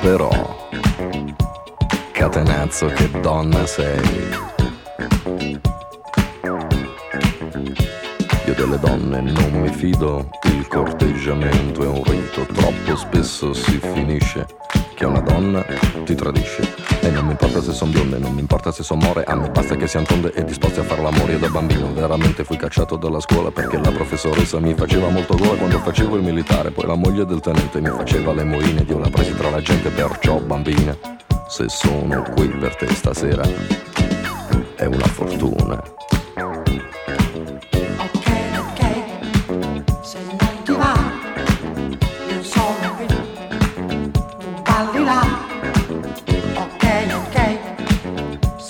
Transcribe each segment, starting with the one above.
Però, catenazzo che donna sei. Io delle donne non mi fido, il corteggiamento è un rito, troppo spesso si finisce che una donna ti tradisce. E non mi importa se son bionde, non mi importa se son more, a me basta che siano tonde e disposti a far l'amore. Da bambino veramente fui cacciato dalla scuola perché la professoressa mi faceva molto gola quando facevo il militare. Poi la moglie del tenente mi faceva le moine, Dio l'ha presi tra la gente, perciò bambina. Se sono qui per te stasera è una fortuna.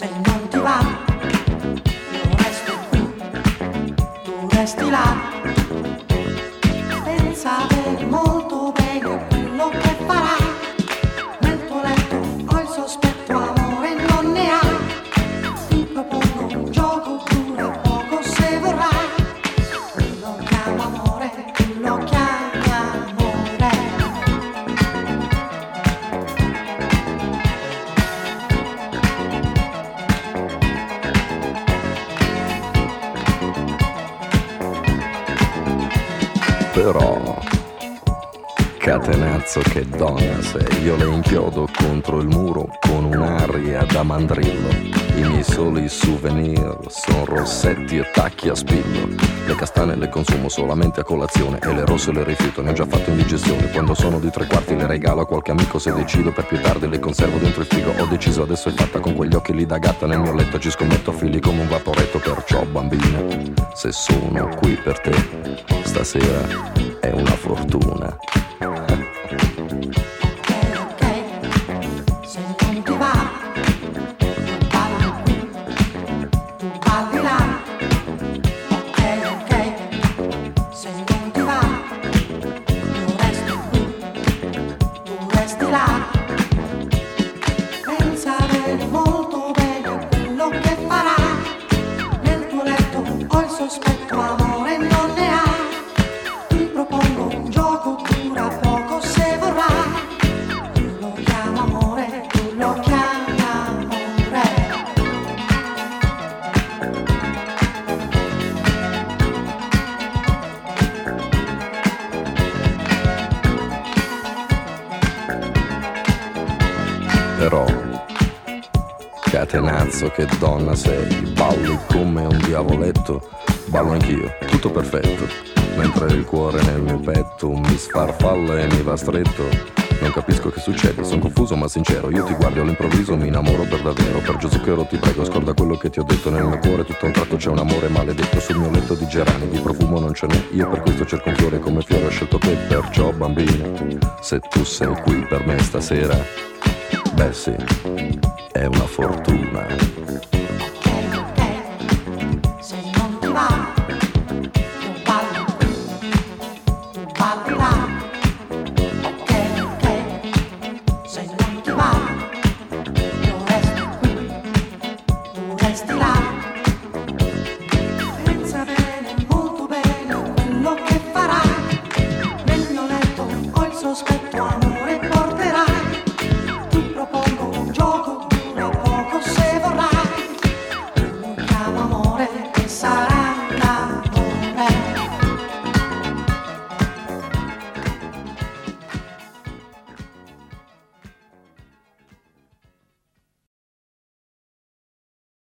se non ti va però cazzo che donna sei, io le inchiodo contro il muro con un'aria da mandrillo. I miei soli souvenir sono rossetti e tacchi a spillo. Le castane le consumo solamente a colazione e le rosse le rifiuto, ne ho già fatto indigestione. Quando sono di tre quarti le regalo a qualche amico se decido per più tardi le conservo dentro il frigo. Ho deciso adesso è fatta con quegli occhi lì da gatta nel mio letto ci scommetto figli come un vaporetto, perciò bambina, se sono qui per te stasera è una fortuna. Che donna sei, balli come un diavoletto, ballo anch'io, tutto perfetto, mentre il cuore nel mio petto mi sfarfalla e mi va stretto. Non capisco che succede, sono confuso ma sincero, io ti guardo all'improvviso mi innamoro per davvero, per Zucchero ti prego scorda quello che ti ho detto nel mio cuore, tutto un tratto c'è un amore maledetto sul mio letto di gerani, di profumo non ce n'è, io per questo cerco un fiore come fiore ho scelto te, perciò bambina, se tu sei qui per me stasera, beh sì, è una fortuna.